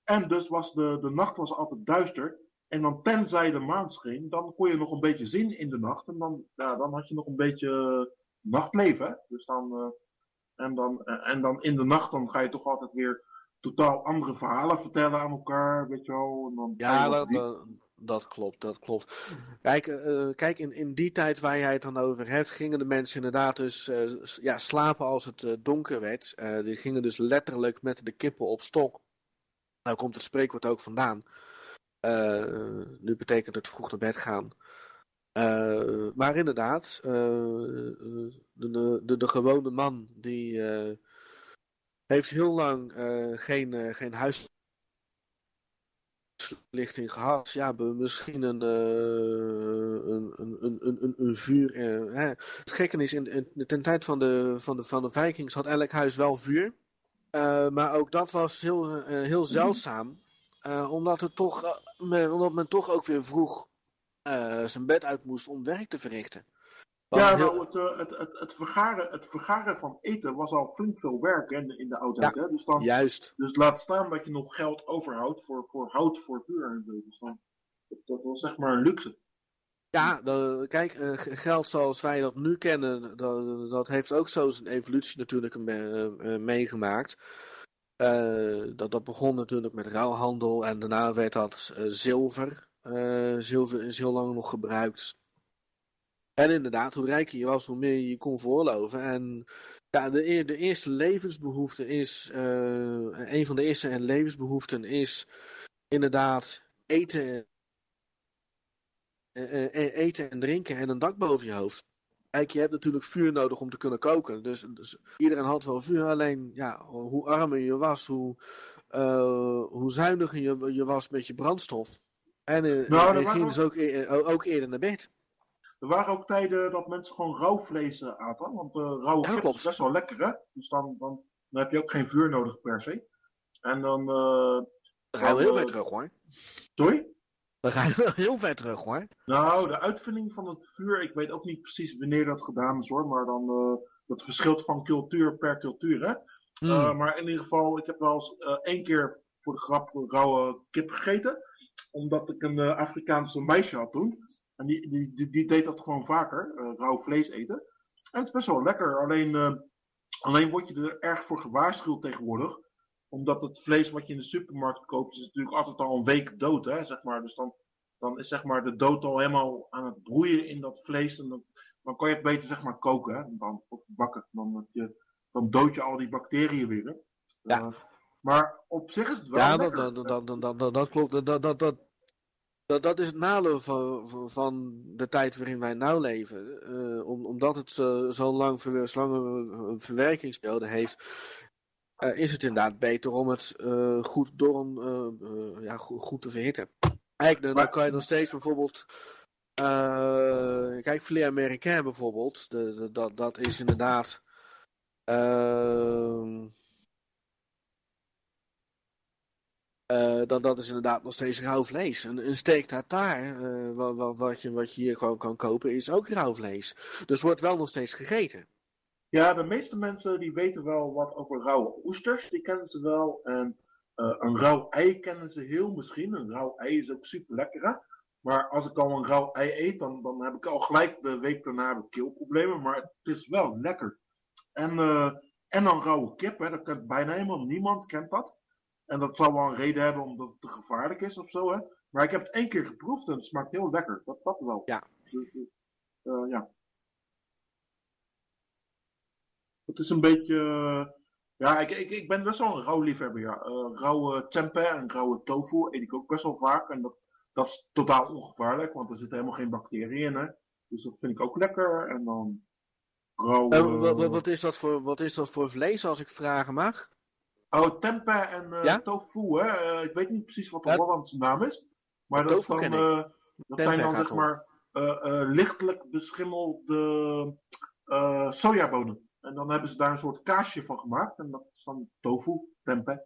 En dus was de, de nacht was altijd duister. En dan tenzij de maan scheen, dan kon je nog een beetje zien in de nacht. En dan, ja, dan had je nog een beetje eh, nachtleven. Hè? Dus dan, eh, en, dan, eh, en dan in de nacht dan ga je toch altijd weer totaal andere verhalen vertellen aan elkaar. Weet je wel. En dan Ja, dat, diep- dat, dat klopt, dat klopt. Kijk, kijk in, in die tijd waar jij het dan over hebt, gingen de mensen inderdaad dus ja, slapen als het donker werd. Die gingen dus letterlijk met de kippen op stok. Nou komt het spreekwoord ook vandaan. Eh, nu betekent het vroeg naar bed gaan. Eh, maar inderdaad, eh, de, de, de, gewone man die heeft heel lang geen, geen huislichting gehad. Ja, misschien een, een, een, een, een, vuur. hè. Het gekke is, in, in, ten tijd van de, van, de, van de Vikings had elk huis wel vuur. Eh, maar ook dat was heel, eh, heel zeldzaam. Eh, omdat, het toch, men, omdat men toch ook weer vroeg zijn bed uit moest om werk te verrichten. Want Ja, heel- nou, het, het, het, het, vergaren, het vergaren van eten was al flink veel werk hè, in, de, in de oudheid. Hè? Dus, dan, Juist. dus laat staan dat je nog geld overhoudt voor, voor hout, voor vuur. Dus dan, dat, dat was zeg maar een luxe. Ja, de- kijk, eh, geld zoals wij dat nu kennen, dat, dat heeft ook zo zijn evolutie natuurlijk me- eh, meegemaakt. Eh, dat, dat begon natuurlijk met ruilhandel en daarna werd dat eh, zilver. Eh, zilver is heel lang nog gebruikt. En inderdaad, hoe rijker je was, hoe meer je kon veroorloven. En ja, de, e- de eerste levensbehoefte is, eh, een van de eerste levensbehoeften is inderdaad eten eh, eh, eten en drinken en een dak boven je hoofd. Kijk, je hebt natuurlijk vuur nodig om te kunnen koken. Dus, dus iedereen had wel vuur. Alleen, ja, hoe armer je was, hoe, eh, hoe zuiniger je, je was met je brandstof. En eh, Nou, je ging ook- dus ook, eh, ook eerder naar bed. Er waren ook tijden dat mensen gewoon rauw vlees eh, aten. Want eh rauwe Ja, is best wel lekker, hè? Dus dan, dan, dan heb je ook geen vuur nodig per se. En dan... eh, gaan we heel eh, ver terug hoor. sorry? Dan gaan we heel ver terug hoor. Nou, de uitvinding van het vuur, ik weet ook niet precies wanneer dat gedaan is hoor, maar dan, eh, dat verschilt van cultuur per cultuur, hè. Hmm. Uh, maar in ieder geval, ik heb wel eens uh, één keer voor de grap rauwe kip gegeten. Omdat ik een Afrikaanse meisje had toen. En die, die, die, die deed dat gewoon vaker, rauw vlees eten. En het is best wel lekker. Alleen, alleen word je er erg voor gewaarschuwd tegenwoordig. Omdat het vlees wat je in de supermarkt koopt, is natuurlijk altijd al een week dood, hè, zeg maar. Dus dan, dan is zeg maar de dood al helemaal aan het broeien in dat vlees. En dan, dan kan je het beter zeg maar koken, hè. Dan, of bakken. Dan je dan dood je al die bacteriën weer. Ja. Uh, maar op zich is het wel. Ja, dat, dat, dat, dat, dat, dat klopt. Dat, dat, dat, dat, dat is het nadeel van, van de tijd waarin wij nu leven. Uh, om, omdat het zo, zo lang ver, zo lang een verwerkingsperiode heeft, uh, is het inderdaad beter om het uh, goed, door een, ja, goed, goed, te verhitten. Eigenlijk, dan, dan kan je nog steeds bijvoorbeeld. kijk, filet américain bijvoorbeeld, de, de, dat, dat is inderdaad. Uh, uh, dat, dat is inderdaad nog steeds rauw vlees. Een, een steak tartare, uh, wat, wat, wat, je, wat je hier gewoon kan kopen, is ook rauw vlees. Dus wordt wel nog steeds gegeten. Ja, de meeste mensen die weten wel wat over rauwe oesters. Die kennen ze wel. En uh, een rauw ei kennen ze heel misschien. Een rauw ei is ook super lekker. Maar als ik al een rauw ei eet, dan, dan heb ik al gelijk de week daarna de keelproblemen. Maar het is wel lekker. En, uh, en dan rauwe kip, hè, dat kent bijna helemaal niemand, kent dat. En dat zal wel een reden hebben omdat het te gevaarlijk is of zo, hè. Maar ik heb het één keer geproefd en het smaakt heel lekker, dat, dat wel. Ja. Dus, uh, ja. Het is een beetje, uh, ja, ik, ik, ik ben best wel een rauw liefhebber, ja. rauwe tempeh en rauwe tofu eet ik ook best wel vaak en dat, dat is totaal ongevaarlijk, want er zitten helemaal geen bacteriën in, hè. Dus dat vind ik ook lekker en dan... Rauwe... Uh, wat, wat, is dat voor, wat is dat voor vlees, als ik vragen mag? Oh, tempeh en uh, ja? tofu, hè. Uh, ik weet niet precies wat de ja. Hollandse naam is. Maar dat, is dan, dat zijn dan zeg maar lichtelijk beschimmelde sojabonen. En dan hebben ze daar een soort kaasje van gemaakt. En dat is dan tofu, tempeh.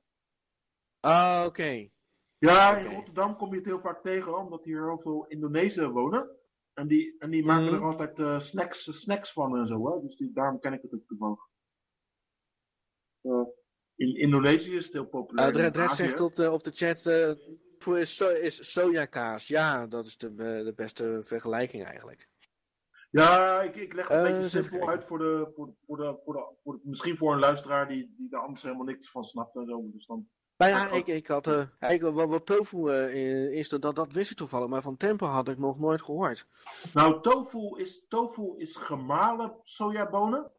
Ah, oké. Okay. Ja, in. Rotterdam kom je het heel vaak tegen, omdat hier heel veel Indonesiërs wonen. En die, en die maken Mhm. er altijd uh, snacks, snacks van en zo, hè. Dus die, daarom ken ik het ook toevallig. Uh, in Indonesië is het heel populair. Uh, Dred, zegt op de, op de chat, uh, is, so, is sojakaas. Ja, dat is de, de beste vergelijking eigenlijk. Ja, ik, ik leg het een Uh, beetje simpel uit voor de, voor, voor de, voor de, voor de, misschien voor een luisteraar die, die er anders helemaal niks van snapt en zo. Dus dan, Nou ja, ik, ik had, uh, ik, wat, wat tofu uh, is, dat, dat wist ik toevallig, maar van tempo had ik nog nooit gehoord. Nou, tofu is, tofu is gemalen sojabonen.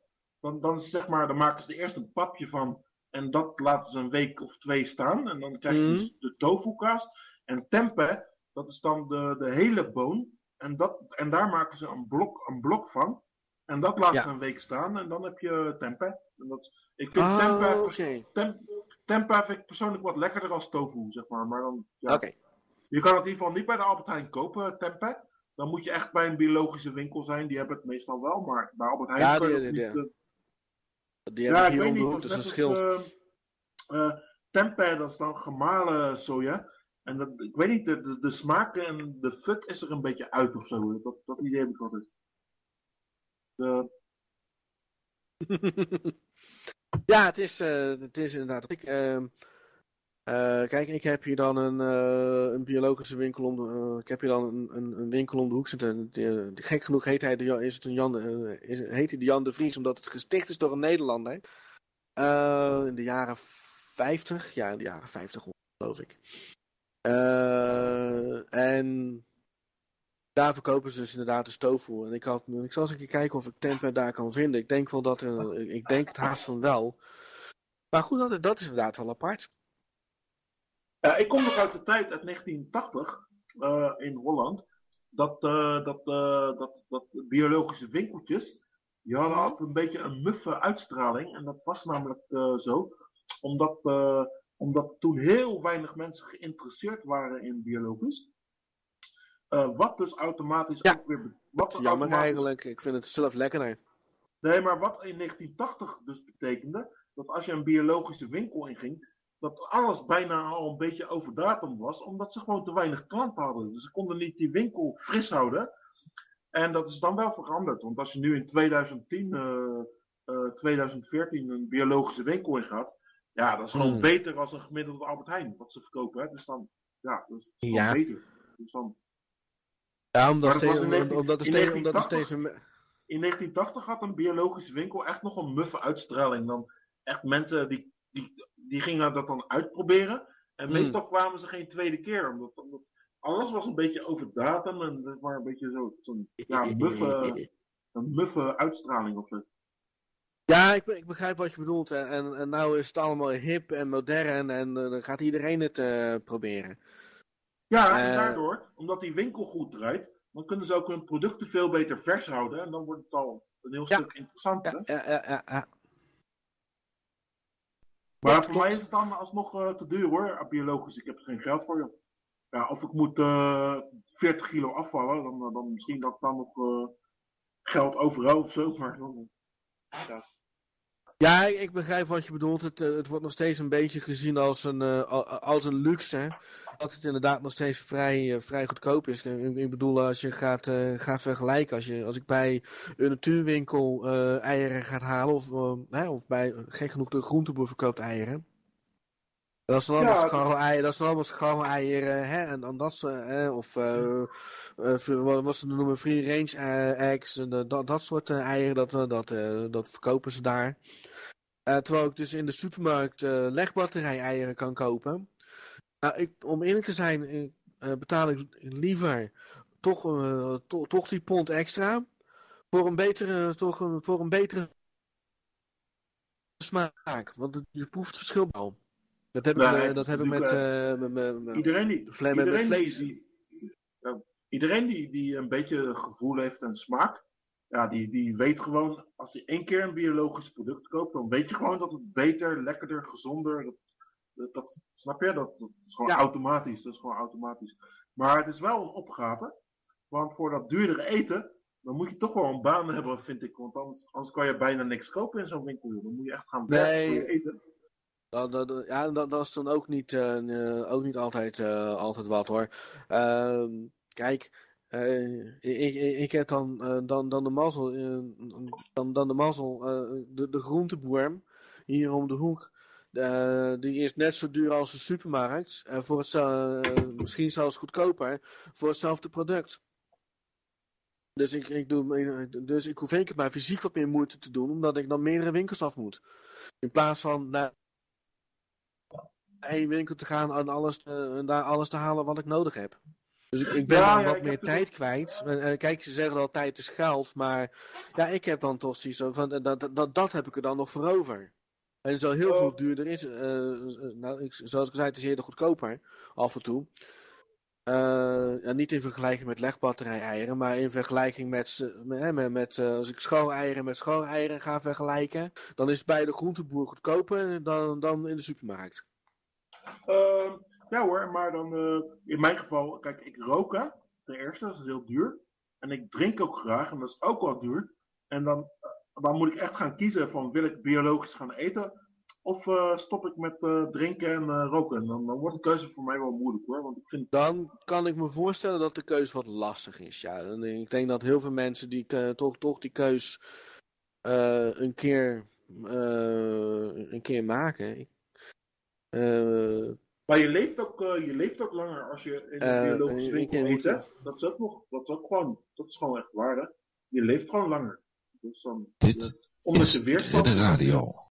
Dan, dan, zeg maar, dan maken ze er eerst een papje van en dat laten ze een week of twee staan. En dan krijg je Mhm. dus de tofu kaas. En tempeh, dat is dan de, de hele boon. En, dat, en daar maken ze een blok, een blok van. En dat laten Ja. ze een week staan en dan heb je tempeh. Dat, ik vind Oh, tempeh, tem, vind ik persoonlijk wat lekkerder als tofu, zeg maar. Maar dan, ja, je kan het in ieder geval niet bij de Albert Heijn kopen, tempeh. Dan moet je echt bij een biologische winkel zijn. Die hebben het meestal wel, maar bij Albert Heijn Ja, die- die- niet, die- eh, Die ja, ik ik hier weet niet. Dat dus is een schild. tempeh, dat is dan gemalen soja. En dat, ik weet niet, de, de, de smaak en de fut is er een beetje uit of zo. Dat, dat idee heb ik altijd. De, ja, het is, uh, het is inderdaad. Ik, uh, uh, kijk, ik heb hier dan een, uh, een biologische winkel om de, ik heb hier dan een, een, winkel om de hoek zitten. Die, gek genoeg heet hij de, is het een Jan, is, heet hij de Jan de Vries, omdat het gesticht is door een Nederlander. in de jaren 50, ja, in de jaren 50 geloof ik. Uh, en daar verkopen ze dus inderdaad de tofu. En ik, had, ik zal eens een keer kijken of ik tempeh daar kan vinden. Ik denk wel dat er, ik denk het haast van wel. Maar goed, dat, dat is inderdaad wel apart. Ik kom nog uit de tijd uit 1980 uh, in Holland. Dat, uh, dat, dat, dat biologische winkeltjes, die hadden altijd een beetje een muffe uitstraling. En dat was namelijk zo, omdat, omdat toen heel weinig mensen geïnteresseerd waren in biologisch. Uh, wat dus automatisch ja. ook weer. Wat Jammer automatisch... eigenlijk, ik vind het zelf lekkerder. Nee, maar wat in 1980 dus betekende, dat als je een biologische winkel inging, dat alles bijna al een beetje over datum was, omdat ze gewoon te weinig klanten hadden. Dus ze konden niet die winkel fris houden. En dat is dan wel veranderd, want als je nu in 2010 uh, eh, 2014 een biologische winkel in gaat. Ja, dat is gewoon Hmm. beter als een gemiddelde Albert Heijn, wat ze verkopen. Hè? Dus dan, ja, dat is gewoon Ja. beter. Dus dan, Ja, omdat, Maar dat steeds, was in omdat, 19 omdat er in steeds, omdat er 1980. steeds meer... in 1980 had een biologische winkel echt nog een muffe uitstraling. Dan echt mensen die, die, die gingen dat dan uitproberen. En Hmm. meestal kwamen ze geen tweede keer. Omdat, omdat alles was een beetje over datum en het was een beetje zo, zo'n ja, muffe, een muffe uitstraling of zo. Ja, ik, ik begrijp wat je bedoelt. En, en, en nou is het allemaal hip en modern en eh, dan gaat iedereen het eh, proberen. Ja, en Eh. daardoor, omdat die winkel goed draait, dan kunnen ze ook hun producten veel beter vers houden. En dan wordt het al een heel Ja. stuk interessanter. Ja, ja, ja. Maar voor mij is het dan alsnog te duur hoor, biologisch. Ik heb er geen geld voor. Joh. Ja, of ik moet eh 40 kilo afvallen, dan, dan misschien dat ik dan nog geld overhoud of zo. Maar dan, ja. Ja, ik, begrijp wat je bedoelt. Het, eh, het wordt nog steeds een beetje gezien als een, eh, al- als een luxe. Dat het inderdaad nog steeds vrij, eh, vrij goedkoop is. Ik, bedoel, als je gaat, gaat vergelijken. Als, je, als ik bij een natuurwinkel eieren gaat halen. Of, hè, of bij, gek genoeg, de groenteboer verkoopt eieren. Dat zijn allemaal Ja, scharrel-eieren, dat zijn allemaal scharrel-eieren, hè, en, en dat soort, hè, of, eh, eh, wat ze noemen, free range eh, eggs, en, dat, dat soort eieren, dat, dat, dat verkopen ze daar. Terwijl ik dus in de supermarkt legbatterij-eieren kan kopen. Nou, ik, om eerlijk te zijn, ik, betaal ik liever toch, to- toch die pond extra voor een betere, toch een, voor een betere smaak. Want je proeft het verschil wel. Dat heb ik, Nee, het is dat heb ik met, met- Iedereen die, met iedereen die, die, iedereen die, die een beetje gevoel heeft en smaak, ja, die, die weet gewoon, als je één keer een biologisch product koopt, dan weet je gewoon dat het beter, lekkerder, gezonder, dat, dat, dat- snap je? Dat, dat is gewoon Ja. automatisch, dat is gewoon automatisch. Maar het is wel een opgave, want voor dat duurdere eten, dan moet je toch wel een baan hebben, vind ik, want anders, anders kan je bijna niks kopen in zo'n winkel. Dan moet je echt gaan werken Nee. voor je eten. Dat, dat, ja, dat, dat is dan ook niet, eh, eh, ook niet altijd, eh, altijd wat hoor. Ehm, kijk, ik, ik, heb dan, dan, dan de mazzel, dan, dan de mazzel, de, de groenteboer hier om de hoek. die is net zo duur als de supermarkt. voor het, misschien zelfs goedkoper voor hetzelfde product. Dus ik, ik, doe, dus ik hoef één keer maar fysiek wat meer moeite te doen, omdat ik dan meerdere winkels af moet. In plaats van naar één winkel te gaan en, alles, eh, en daar alles te halen wat ik nodig heb. Dus ik, ik ben Ja, dan ja, wat meer tijd kwijt. Eh, kijk, ze zeggen al tijd is geld, maar ja, ik heb dan toch zoiets van, eh, dat, dat, dat, dat heb ik er dan nog voor over. En zo heel Oh. veel duurder is, nou, ik, zoals ik zei, het is eerder goedkoper, af en toe. Ja, niet in vergelijking met legbatterij-eieren, maar in vergelijking met, met, met, met, als ik school-eieren met school-eieren ga vergelijken, dan is het bij de groenteboer goedkoper dan, dan in de supermarkt. Ehm, ja hoor, maar dan eh, in mijn geval, kijk, ik rook hè, ten eerste, dat is heel duur. En ik drink ook graag, en dat is ook wel duur. En dan, eh, dan moet ik echt gaan kiezen van wil ik biologisch gaan eten, of eh, stop ik met drinken en roken. En dan, dan wordt de keuze voor mij wel moeilijk hoor, want ik vind, Dan kan ik me voorstellen dat de keus wat lastig is. Ja, En ik denk dat heel veel mensen die toch, toch die keus een, keer, een keer maken. Maar je leeft ook, eh, je leeft ook langer als je in een Eh, biologische winkel eet hè. Dat is ook nog, dat is ook gewoon, dat is gewoon echt waar hè. Je leeft gewoon langer. Dus dan, Dit eh, omdat is weerstand Ridder Radio.